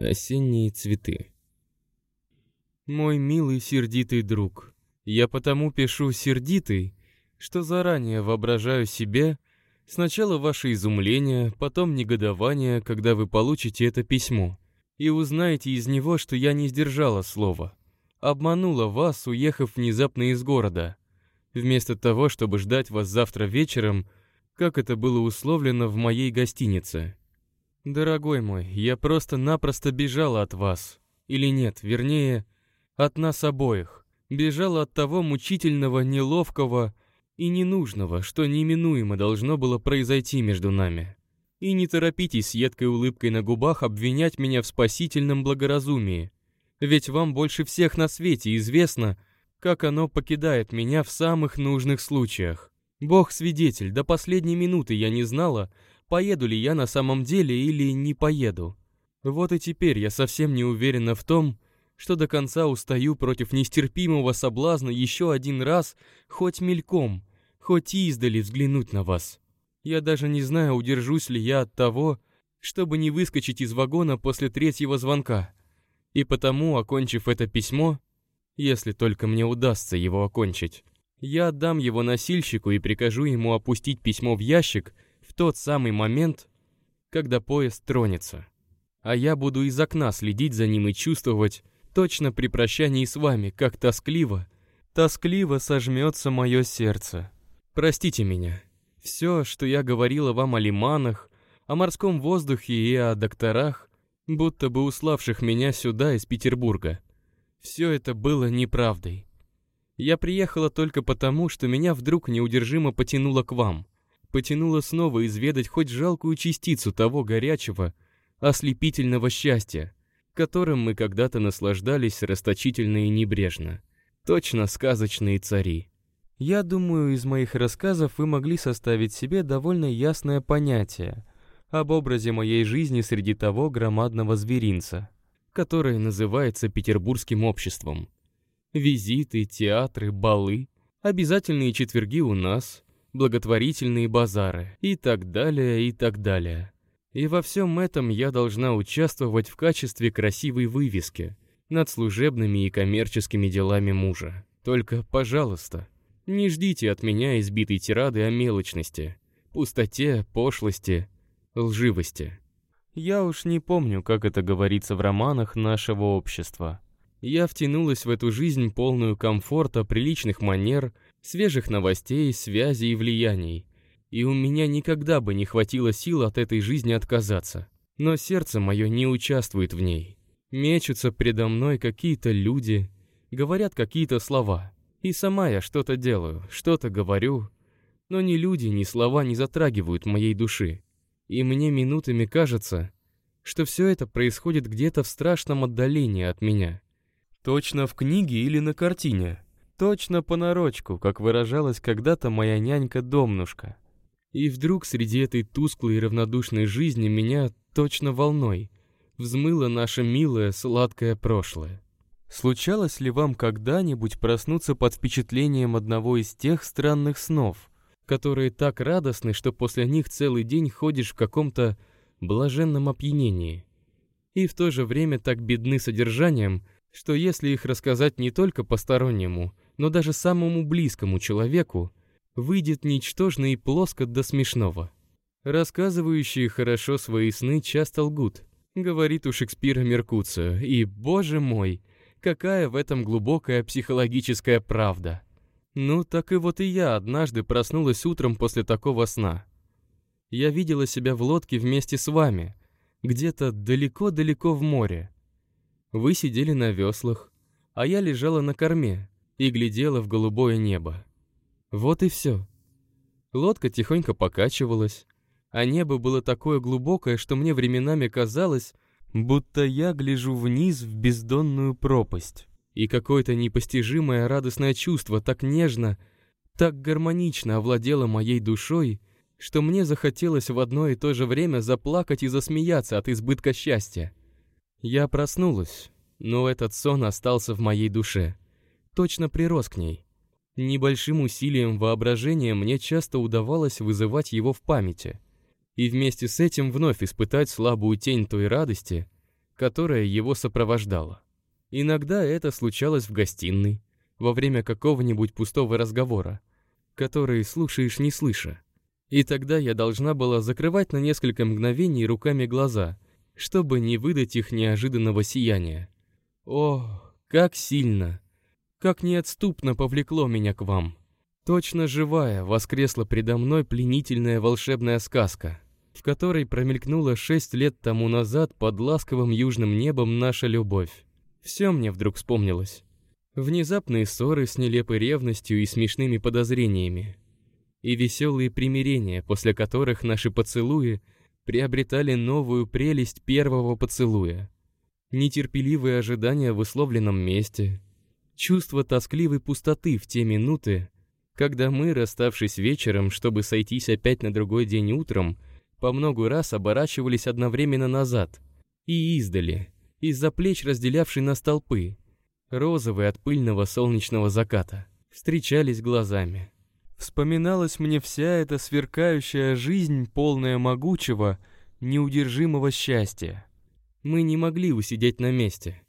Осенние цветы. Мой милый сердитый друг, я потому пишу сердитый, что заранее воображаю себе сначала ваше изумление, потом негодование, когда вы получите это письмо, и узнаете из него, что я не сдержала слова, обманула вас, уехав внезапно из города, вместо того, чтобы ждать вас завтра вечером, как это было условлено в моей гостинице. Дорогой мой, я просто-напросто бежала от вас. Или нет, вернее, от нас обоих. Бежала от того мучительного, неловкого и ненужного, что неминуемо должно было произойти между нами. И не торопитесь с едкой улыбкой на губах обвинять меня в спасительном благоразумии. Ведь вам больше всех на свете известно, как оно покидает меня в самых нужных случаях. Бог свидетель, до последней минуты я не знала, поеду ли я на самом деле или не поеду. Вот и теперь я совсем не уверена в том, что до конца устаю против нестерпимого соблазна еще один раз, хоть мельком, хоть издали взглянуть на вас. Я даже не знаю, удержусь ли я от того, чтобы не выскочить из вагона после третьего звонка. И потому, окончив это письмо, если только мне удастся его окончить, я отдам его носильщику и прикажу ему опустить письмо в ящик — тот самый момент, когда поезд тронется. А я буду из окна следить за ним и чувствовать, точно при прощании с вами, как тоскливо, тоскливо сожмется мое сердце. Простите меня. Все, что я говорила вам о лиманах, о морском воздухе и о докторах, будто бы уславших меня сюда из Петербурга. Все это было неправдой. Я приехала только потому, что меня вдруг неудержимо потянуло к вам — потянуло снова изведать хоть жалкую частицу того горячего, ослепительного счастья, которым мы когда-то наслаждались расточительно и небрежно. Точно сказочные цари. Я думаю, из моих рассказов вы могли составить себе довольно ясное понятие об образе моей жизни среди того громадного зверинца, которое называется петербургским обществом. Визиты, театры, балы, обязательные четверги у нас — благотворительные базары и так далее, и так далее. И во всем этом я должна участвовать в качестве красивой вывески над служебными и коммерческими делами мужа. Только, пожалуйста, не ждите от меня избитой тирады о мелочности, пустоте, пошлости, лживости. Я уж не помню, как это говорится в романах нашего общества. Я втянулась в эту жизнь полную комфорта, приличных манер — свежих новостей, связей и влияний. И у меня никогда бы не хватило сил от этой жизни отказаться. Но сердце мое не участвует в ней. Мечутся предо мной какие-то люди, говорят какие-то слова. И сама я что-то делаю, что-то говорю. Но ни люди, ни слова не затрагивают моей души. И мне минутами кажется, что все это происходит где-то в страшном отдалении от меня. Точно в книге или на картине. Точно понарошку, как выражалась когда-то моя нянька-домнушка. И вдруг среди этой тусклой и равнодушной жизни меня точно волной взмыло наше милое сладкое прошлое. Случалось ли вам когда-нибудь проснуться под впечатлением одного из тех странных снов, которые так радостны, что после них целый день ходишь в каком-то блаженном опьянении, и в то же время так бедны содержанием, что если их рассказать не только постороннему, но даже самому близкому человеку выйдет ничтожно и плоско до смешного. Рассказывающие хорошо свои сны часто лгут, говорит у Шекспира Меркуция, и, боже мой, какая в этом глубокая психологическая правда. Ну, так и вот и я однажды проснулась утром после такого сна. Я видела себя в лодке вместе с вами, где-то далеко-далеко в море. Вы сидели на веслах, а я лежала на корме, и глядела в голубое небо. Вот и все. Лодка тихонько покачивалась, а небо было такое глубокое, что мне временами казалось, будто я гляжу вниз в бездонную пропасть. И какое-то непостижимое радостное чувство так нежно, так гармонично овладело моей душой, что мне захотелось в одно и то же время заплакать и засмеяться от избытка счастья. Я проснулась, но этот сон остался в моей душе точно прирос к ней. Небольшим усилием воображения мне часто удавалось вызывать его в памяти. И вместе с этим вновь испытать слабую тень той радости, которая его сопровождала. Иногда это случалось в гостиной, во время какого-нибудь пустого разговора, который слушаешь не слыша. И тогда я должна была закрывать на несколько мгновений руками глаза, чтобы не выдать их неожиданного сияния. О, как сильно, как неотступно повлекло меня к вам. Точно живая воскресла предо мной пленительная волшебная сказка, в которой промелькнула шесть лет тому назад под ласковым южным небом наша любовь. Все мне вдруг вспомнилось. Внезапные ссоры с нелепой ревностью и смешными подозрениями. И веселые примирения, после которых наши поцелуи приобретали новую прелесть первого поцелуя. Нетерпеливые ожидания в условленном месте. Чувство тоскливой пустоты в те минуты, когда мы, расставшись вечером, чтобы сойтись опять на другой день утром, по много раз оборачивались одновременно назад и издали, из-за плеч разделявшей нас толпы, розовые от пыльного солнечного заката, встречались глазами. Вспоминалась мне вся эта сверкающая жизнь, полная могучего, неудержимого счастья. Мы не могли усидеть на месте.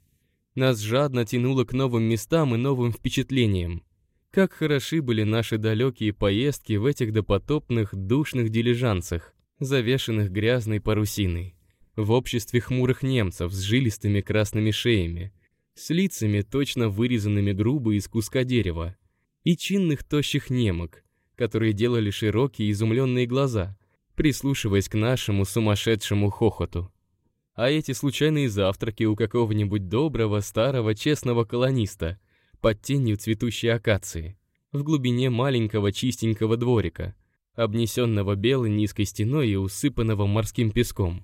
Нас жадно тянуло к новым местам и новым впечатлениям. Как хороши были наши далекие поездки в этих допотопных душных дилижансах, завешенных грязной парусиной, в обществе хмурых немцев с жилистыми красными шеями, с лицами, точно вырезанными грубо из куска дерева, и чинных тощих немок, которые делали широкие изумленные глаза, прислушиваясь к нашему сумасшедшему хохоту. А эти случайные завтраки у какого-нибудь доброго, старого, честного колониста под тенью цветущей акации, в глубине маленького чистенького дворика, обнесенного белой низкой стеной и усыпанного морским песком.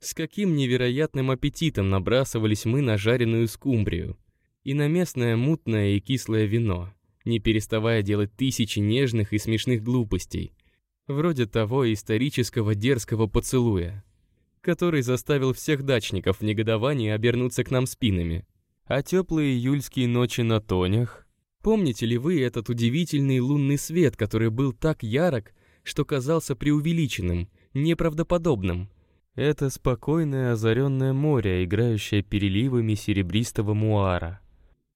С каким невероятным аппетитом набрасывались мы на жареную скумбрию и на местное мутное и кислое вино, не переставая делать тысячи нежных и смешных глупостей, вроде того исторического дерзкого поцелуя, который заставил всех дачников в негодовании обернуться к нам спинами. А теплые июльские ночи на тонях? Помните ли вы этот удивительный лунный свет, который был так ярок, что казался преувеличенным, неправдоподобным, это спокойное озаренное море, играющее переливами серебристого муара.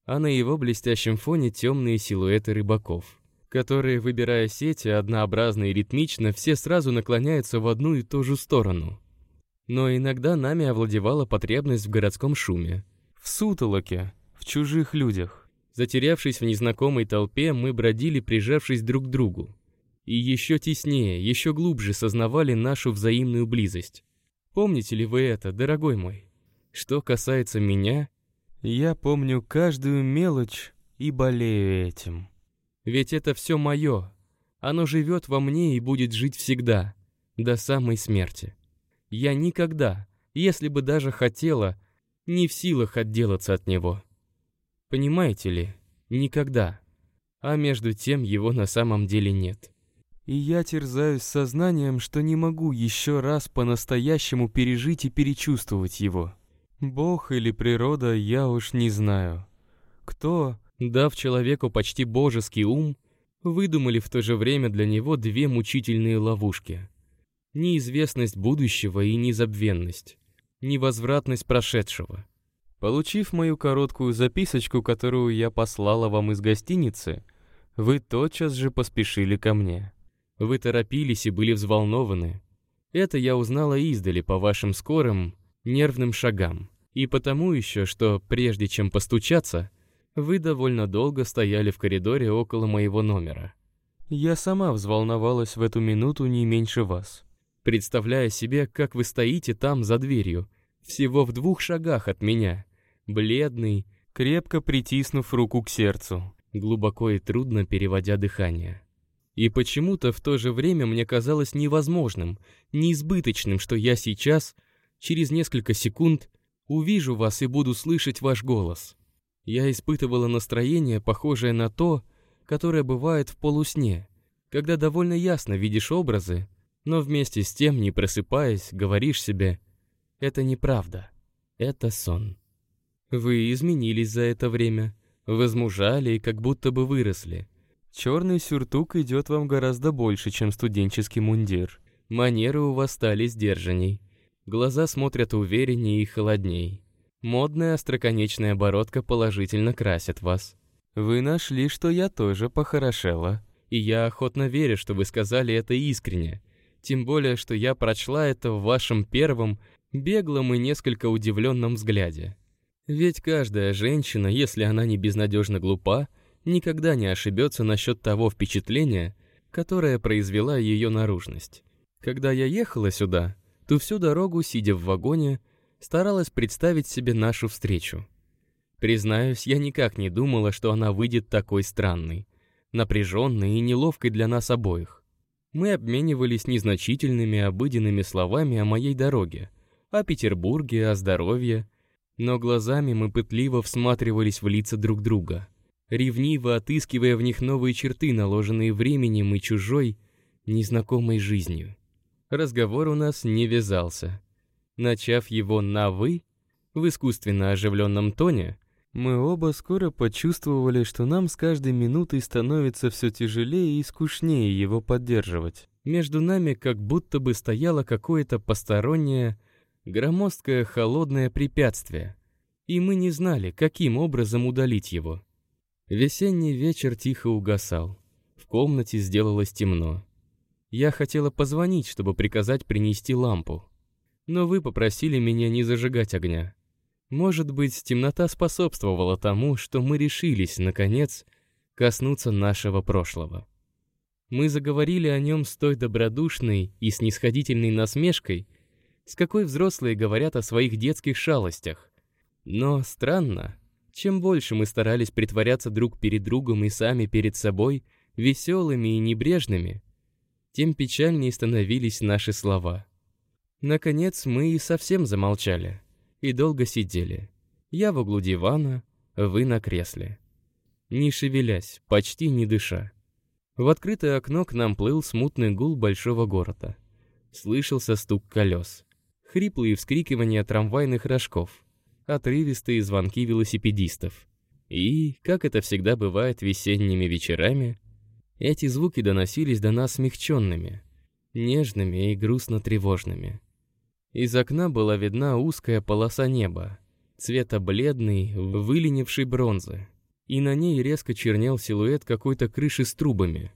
А на его блестящем фоне темные силуэты рыбаков, которые, выбирая сети, однообразно и ритмично, все сразу наклоняются в одну и ту же сторону. Но иногда нами овладевала потребность в городском шуме, в сутолоке, в чужих людях. Затерявшись в незнакомой толпе, мы бродили, прижавшись друг к другу. И еще теснее, еще глубже сознавали нашу взаимную близость. Помните ли вы это, дорогой мой? Что касается меня, я помню каждую мелочь и болею этим. Ведь это все мое. Оно живет во мне и будет жить всегда, до самой смерти. Я никогда, если бы даже хотела, не в силах отделаться от него. Понимаете ли, никогда. А между тем его на самом деле нет и я терзаюсь сознанием, что не могу еще раз по-настоящему пережить и перечувствовать его. Бог или природа, я уж не знаю. Кто, дав человеку почти божеский ум, выдумали в то же время для него две мучительные ловушки. Неизвестность будущего и незабвенность, невозвратность прошедшего. Получив мою короткую записочку, которую я послала вам из гостиницы, вы тотчас же поспешили ко мне. Вы торопились и были взволнованы. Это я узнала издали по вашим скорым, нервным шагам. И потому еще, что прежде чем постучаться, вы довольно долго стояли в коридоре около моего номера. Я сама взволновалась в эту минуту не меньше вас, представляя себе, как вы стоите там за дверью, всего в двух шагах от меня, бледный, крепко притиснув руку к сердцу, глубоко и трудно переводя дыхание. И почему-то в то же время мне казалось невозможным, неизбыточным, что я сейчас, через несколько секунд, увижу вас и буду слышать ваш голос. Я испытывала настроение, похожее на то, которое бывает в полусне, когда довольно ясно видишь образы, но вместе с тем, не просыпаясь, говоришь себе «это неправда, это сон». Вы изменились за это время, возмужали и как будто бы выросли – Черный сюртук идет вам гораздо больше, чем студенческий мундир. Манеры у вас стали сдержанней. Глаза смотрят увереннее и холодней. Модная остроконечная бородка положительно красит вас. Вы нашли, что я тоже похорошела. И я охотно верю, что вы сказали это искренне. Тем более, что я прочла это в вашем первом, беглом и несколько удивленном взгляде. Ведь каждая женщина, если она не безнадежно глупа, никогда не ошибется насчет того впечатления, которое произвела ее наружность. Когда я ехала сюда, то всю дорогу, сидя в вагоне, старалась представить себе нашу встречу. Признаюсь, я никак не думала, что она выйдет такой странной, напряженной и неловкой для нас обоих. Мы обменивались незначительными обыденными словами о моей дороге, о Петербурге, о здоровье, но глазами мы пытливо всматривались в лица друг друга, ревниво отыскивая в них новые черты, наложенные временем и чужой, незнакомой жизнью. Разговор у нас не вязался. Начав его на «вы», в искусственно оживленном тоне, мы оба скоро почувствовали, что нам с каждой минутой становится все тяжелее и скучнее его поддерживать. Между нами как будто бы стояло какое-то постороннее, громоздкое холодное препятствие, и мы не знали, каким образом удалить его. Весенний вечер тихо угасал. В комнате сделалось темно. Я хотела позвонить, чтобы приказать принести лампу. Но вы попросили меня не зажигать огня. Может быть, темнота способствовала тому, что мы решились, наконец, коснуться нашего прошлого. Мы заговорили о нем с той добродушной и снисходительной насмешкой, с какой взрослые говорят о своих детских шалостях. Но странно, чем больше мы старались притворяться друг перед другом и сами перед собой веселыми и небрежными, тем печальнее становились наши слова. Наконец мы и совсем замолчали и долго сидели. Я в углу дивана, вы на кресле. Не шевелясь, почти не дыша. В открытое окно к нам плыл смутный гул большого города. Слышался стук колес, хриплые вскрикивания трамвайных рожков, отрывистые звонки велосипедистов. И, как это всегда бывает весенними вечерами, эти звуки доносились до нас смягченными, нежными и грустно-тревожными. Из окна была видна узкая полоса неба, цвета бледной, выленившей бронзы, и на ней резко чернел силуэт какой-то крыши с трубами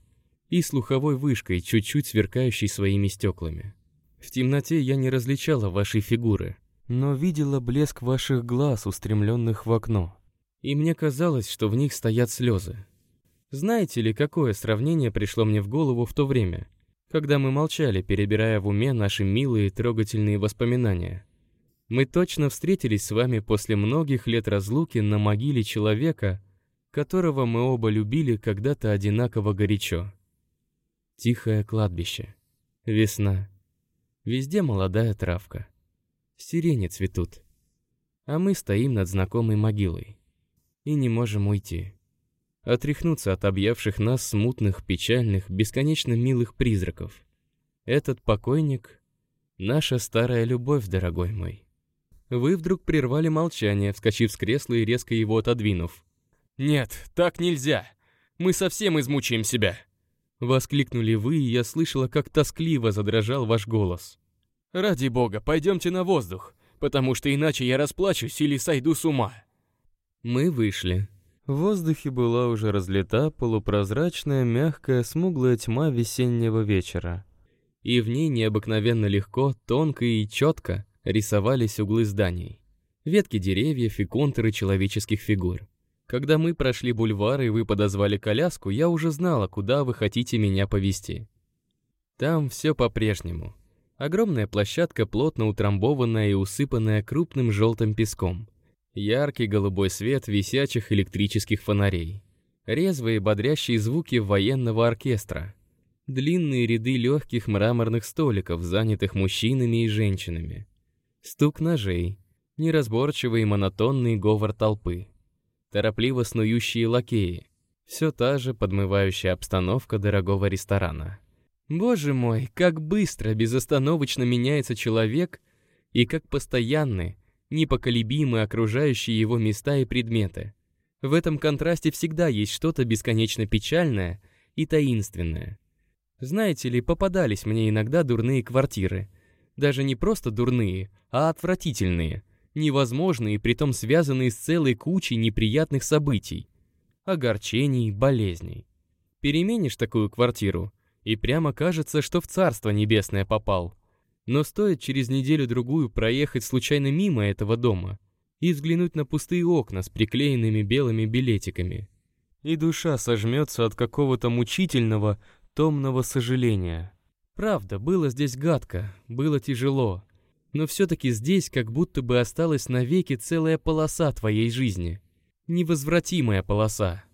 и слуховой вышкой, чуть-чуть сверкающей своими стеклами. В темноте я не различала вашей фигуры, но видела блеск ваших глаз, устремленных в окно, и мне казалось, что в них стоят слезы. Знаете ли, какое сравнение пришло мне в голову в то время? Когда мы молчали, перебирая в уме наши милые трогательные воспоминания. Мы точно встретились с вами после многих лет разлуки на могиле человека, которого мы оба любили когда-то одинаково горячо. Тихое кладбище. Весна. Везде молодая травка. Сирени цветут. А мы стоим над знакомой могилой. И не можем уйти отряхнуться от объявших нас смутных, печальных, бесконечно милых призраков. Этот покойник — наша старая любовь, дорогой мой. Вы вдруг прервали молчание, вскочив с кресла и резко его отодвинув. «Нет, так нельзя! Мы совсем измучаем себя!» Воскликнули вы, и я слышала, как тоскливо задрожал ваш голос. «Ради бога, пойдемте на воздух, потому что иначе я расплачусь или сойду с ума!» Мы вышли. В воздухе была уже разлита полупрозрачная, мягкая, смуглая тьма весеннего вечера. И в ней необыкновенно легко, тонко и четко рисовались углы зданий. Ветки деревьев и контуры человеческих фигур. Когда мы прошли бульвар и вы подозвали коляску, я уже знала, куда вы хотите меня повести. Там все по-прежнему. Огромная площадка, плотно утрамбованная и усыпанная крупным желтым песком. Яркий голубой свет висячих электрических фонарей. Резвые бодрящие звуки военного оркестра. Длинные ряды легких мраморных столиков, занятых мужчинами и женщинами. Стук ножей. Неразборчивый и монотонный говор толпы. Торопливо снующие лакеи. Все та же подмывающая обстановка дорогого ресторана. Боже мой, как быстро, безостановочно меняется человек, и как постоянны, непоколебимы окружающие его места и предметы. В этом контрасте всегда есть что-то бесконечно печальное и таинственное. Знаете ли, попадались мне иногда дурные квартиры, Даже не просто дурные, а отвратительные, невозможные, притом связанные с целой кучей неприятных событий, огорчений, болезней. Переменишь такую квартиру, и прямо кажется, что в Царство Небесное попал. Но стоит через неделю-другую проехать случайно мимо этого дома и взглянуть на пустые окна с приклеенными белыми билетиками. И душа сожмется от какого-то мучительного, томного сожаления. Правда, было здесь гадко, было тяжело, но все-таки здесь как будто бы осталась навеки целая полоса твоей жизни. Невозвратимая полоса.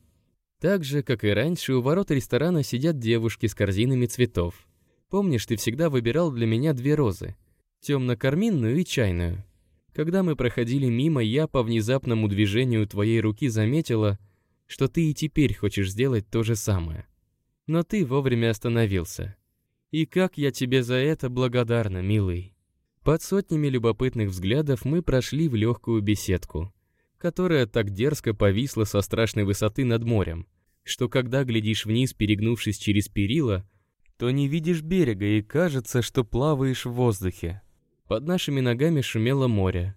Так же, как и раньше, у ворот ресторана сидят девушки с корзинами цветов. Помнишь, ты всегда выбирал для меня две розы? Темно-карминную и чайную. Когда мы проходили мимо, я по внезапному движению твоей руки заметила, что ты и теперь хочешь сделать то же самое. Но ты вовремя остановился. И как я тебе за это благодарна, милый. Под сотнями любопытных взглядов мы прошли в легкую беседку, которая так дерзко повисла со страшной высоты над морем, что когда глядишь вниз, перегнувшись через перила, то не видишь берега и кажется, что плаваешь в воздухе. Под нашими ногами шумело море.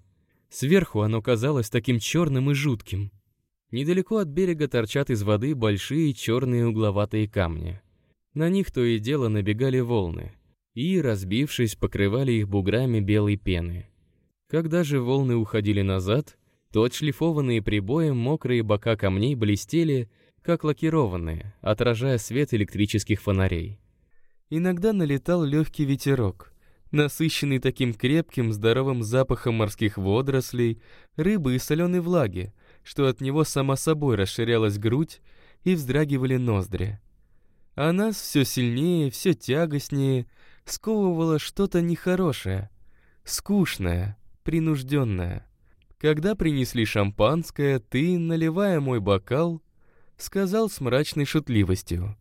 Сверху оно казалось таким черным и жутким. Недалеко от берега торчат из воды большие черные угловатые камни. На них то и дело набегали волны и, разбившись, покрывали их буграми белой пены. Когда же волны уходили назад, то отшлифованные прибоем мокрые бока камней блестели, как лакированные, отражая свет электрических фонарей. Иногда налетал легкий ветерок, насыщенный таким крепким, здоровым запахом морских водорослей, рыбы и соленой влаги, что от него сама собой расширялась грудь и вздрагивали ноздри. А нас все сильнее, все тягостнее сковывало что-то нехорошее, скучное, принужденное. Когда принесли шампанское, ты, наливая мой бокал, сказал с мрачной шутливостью.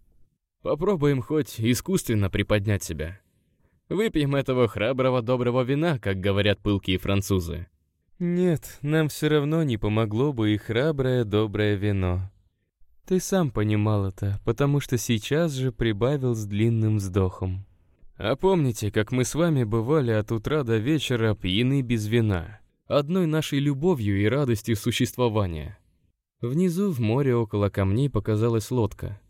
«Попробуем хоть искусственно приподнять себя. Выпьем этого храброго доброго вина, как говорят пылкие французы». «Нет, нам все равно не помогло бы и храброе доброе вино», ты сам понимал это, потому что сейчас же прибавил с длинным вздохом. А помните, как мы с вами бывали от утра до вечера пьяны без вина, одной нашей любовью и радостью существования? Внизу в море около камней показалась лодка.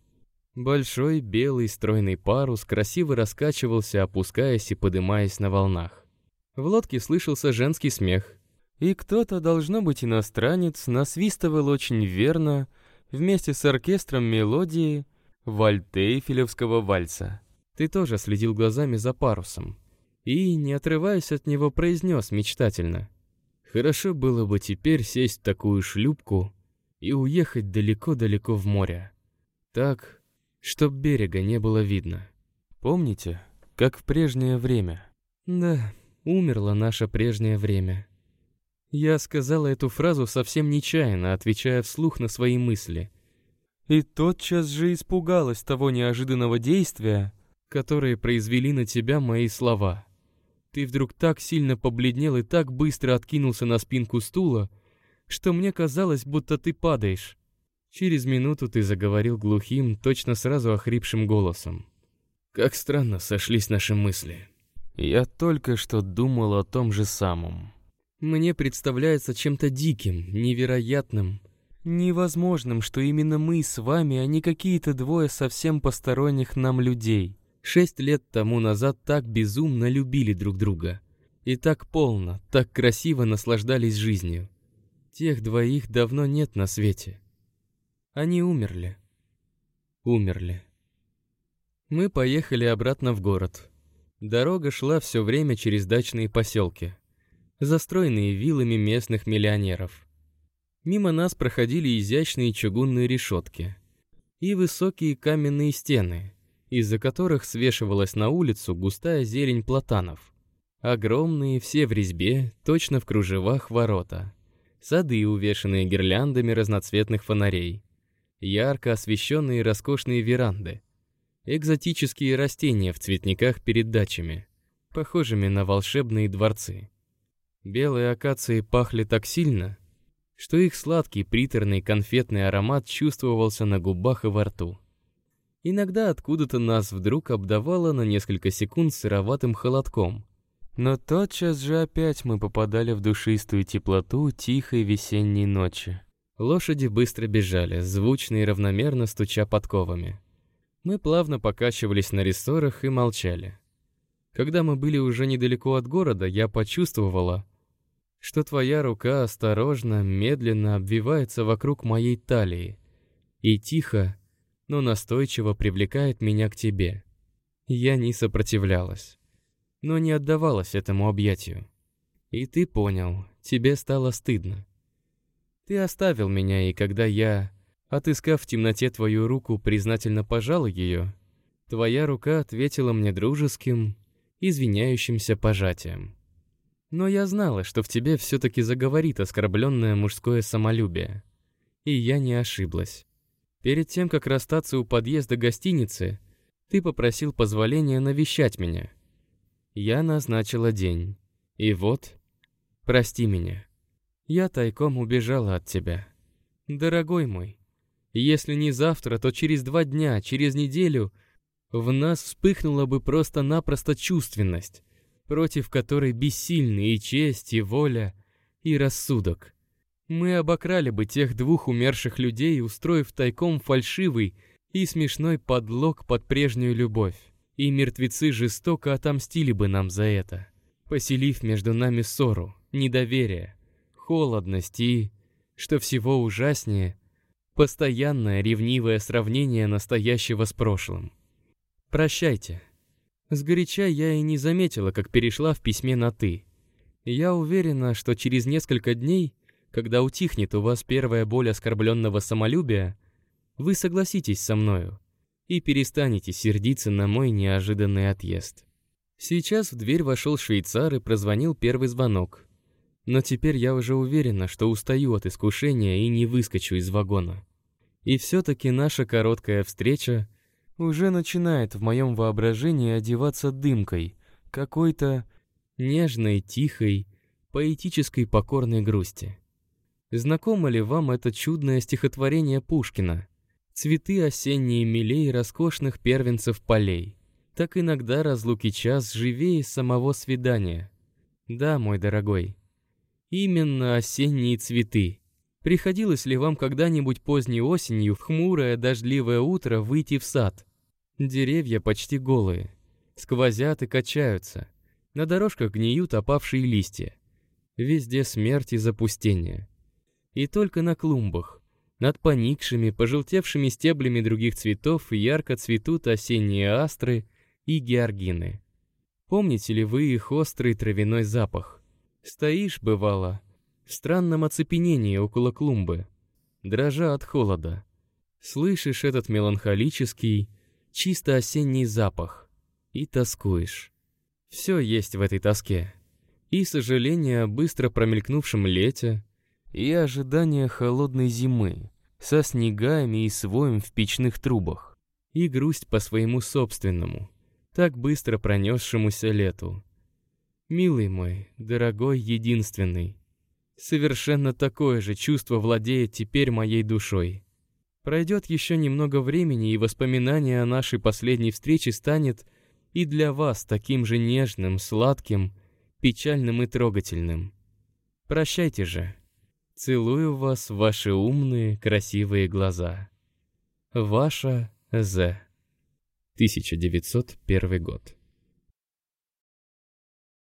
Большой белый стройный парус красиво раскачивался, опускаясь и подымаясь на волнах. В лодке слышался женский смех. И кто-то, должно быть иностранец, насвистывал очень верно, вместе с оркестром мелодии вальтейфелевского вальса. Ты тоже следил глазами за парусом и, не отрываясь от него, произнес мечтательно. «Хорошо было бы теперь сесть в такую шлюпку и уехать далеко-далеко в море. Так, чтоб берега не было видно. Помните, как в прежнее время?» «Да, умерло наше прежнее время», я сказала эту фразу совсем нечаянно, отвечая вслух на свои мысли. И тотчас же испугалась того неожиданного действия, которое произвели на тебя мои слова. Ты вдруг так сильно побледнел и так быстро откинулся на спинку стула, что мне казалось, будто ты падаешь. Через минуту ты заговорил глухим, точно сразу охрипшим голосом. Как странно сошлись наши мысли. Я только что думал о том же самом мне представляется чем-то диким, невероятным, невозможным, что именно мы с вами, а не какие-то двое совсем посторонних нам людей. Шесть лет тому назад так безумно любили друг друга. И так полно, так красиво наслаждались жизнью. Тех двоих давно нет на свете. Они умерли. Умерли. Мы поехали обратно в город. Дорога шла все время через дачные поселки застроенные виллами местных миллионеров. Мимо нас проходили изящные чугунные решетки и высокие каменные стены, из-за которых свешивалась на улицу густая зелень платанов. Огромные, все в резьбе, точно в кружевах ворота. Сады, увешанные гирляндами разноцветных фонарей. Ярко освещенные роскошные веранды. Экзотические растения в цветниках перед дачами, похожими на волшебные дворцы. Белые акации пахли так сильно, что их сладкий приторный конфетный аромат чувствовался на губах и во рту. Иногда откуда-то нас вдруг обдавало на несколько секунд сыроватым холодком, Но тотчас же опять мы попадали в душистую теплоту тихой весенней ночи. Лошади быстро бежали, звучно и равномерно стуча подковами. Мы плавно покачивались на рессорах и молчали. Когда мы были уже недалеко от города, я почувствовала, что твоя рука осторожно, медленно обвивается вокруг моей талии и тихо, но настойчиво привлекает меня к тебе. Я не сопротивлялась, но не отдавалась этому объятию. И ты понял, тебе стало стыдно. Ты оставил меня, и когда я, отыскав в темноте твою руку, признательно пожал ее, твоя рука ответила мне дружеским, извиняющимся пожатием. Но я знала, что в тебе все-таки заговорит оскорбленное мужское самолюбие. И я не ошиблась. Перед тем, как расстаться у подъезда гостиницы, ты попросил позволения навещать меня. Я назначила день. И вот, прости меня. Я тайком убежала от тебя. Дорогой мой, если не завтра, то через два дня, через неделю в нас вспыхнула бы просто-напросто чувственность, против которой бессильны и честь, и воля, и рассудок. Мы обокрали бы тех двух умерших людей, устроив тайком фальшивый и смешной подлог под прежнюю любовь. И мертвецы жестоко отомстили бы нам за это, поселив между нами ссору, недоверие, холодность и, что всего ужаснее, постоянное ревнивое сравнение настоящего с прошлым. Прощайте. Сгоряча я и не заметила, как перешла в письме на «ты». Я уверена, что через несколько дней, когда утихнет у вас первая боль оскорбленного самолюбия, вы согласитесь со мною и перестанете сердиться на мой неожиданный отъезд. Сейчас в дверь вошел швейцар и прозвонил первый звонок. Но теперь я уже уверена, что устаю от искушения и не выскочу из вагона. И все-таки наша короткая встреча уже начинает в моем воображении одеваться дымкой, какой-то нежной, тихой, поэтической покорной грусти. Знакомо ли вам это чудное стихотворение Пушкина? Цветы осенние милей роскошных первенцев полей. Так иногда разлуки час живее самого свидания. Да, мой дорогой, именно осенние цветы. Приходилось ли вам когда-нибудь поздней осенью в хмурое дождливое утро выйти в сад? Деревья почти голые, сквозят и качаются. На дорожках гниют опавшие листья. Везде смерть и запустение. И только на клумбах, над поникшими, пожелтевшими стеблями других цветов ярко цветут осенние астры и георгины. Помните ли вы их острый травяной запах? Стоишь, бывало, в странном оцепенении около клумбы, дрожа от холода. Слышишь этот меланхолический, чисто осенний запах и тоскуешь. Все есть в этой тоске. И сожаление о быстро промелькнувшем лете, и ожидание холодной зимы со снегами и своем в печных трубах, и грусть по своему собственному, так быстро пронесшемуся лету. Милый мой, дорогой, единственный, Совершенно такое же чувство владеет теперь моей душой. Пройдет еще немного времени, и воспоминание о нашей последней встрече станет и для вас таким же нежным, сладким, печальным и трогательным. Прощайте же. Целую вас в ваши умные, красивые глаза. Ваша З. 1901 год.